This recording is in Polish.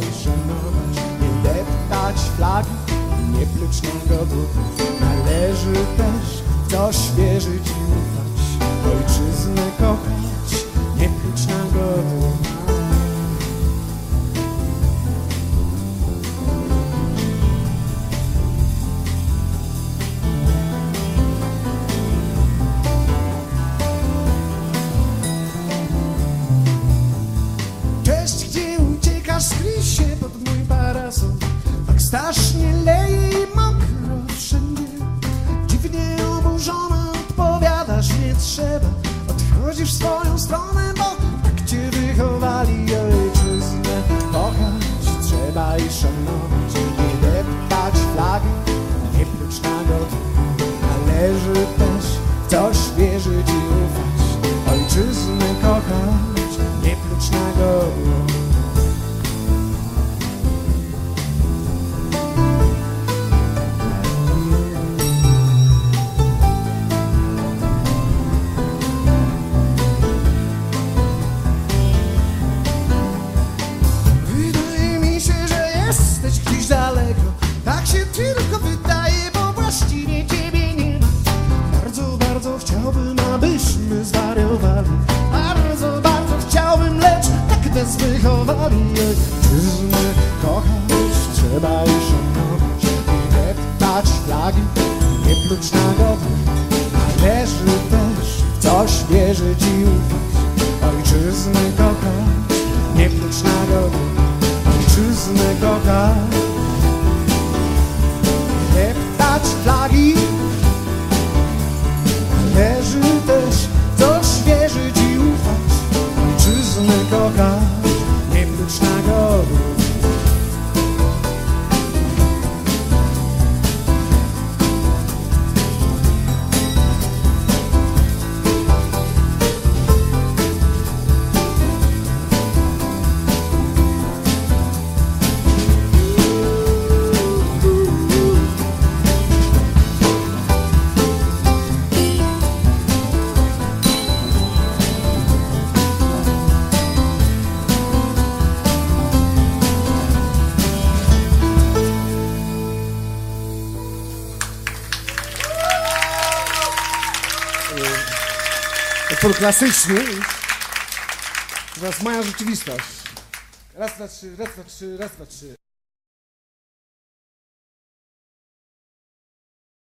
I szanować, nie deptać flagi, nie pluć godło. Należy też coś wierzyć i ufać, ojczyznę kochać, nie pluć na godło. Stronę, bo tak cię wychowali Ojczyznę. Kochać trzeba i szanować jesteś gdzieś daleko. Tak się tylko wydaje, bo właściwie ciebie nie ma. Bardzo, bardzo chciałbym, abyśmy zwariowali. Bardzo, bardzo chciałbym, lecz tak nas wychowali Ojczyznę kochać trzeba i szanować Nie deptać flagi, nie pluć na godło Należy też w coś wierzyć i ufać. Ojczyznę kochać, nie pluć na godło Ojczyznę kochać Utwór klasyczny. Teraz moja rzeczywistość. Raz, dwa, trzy, raz, dwa, trzy, raz, dwa, trzy.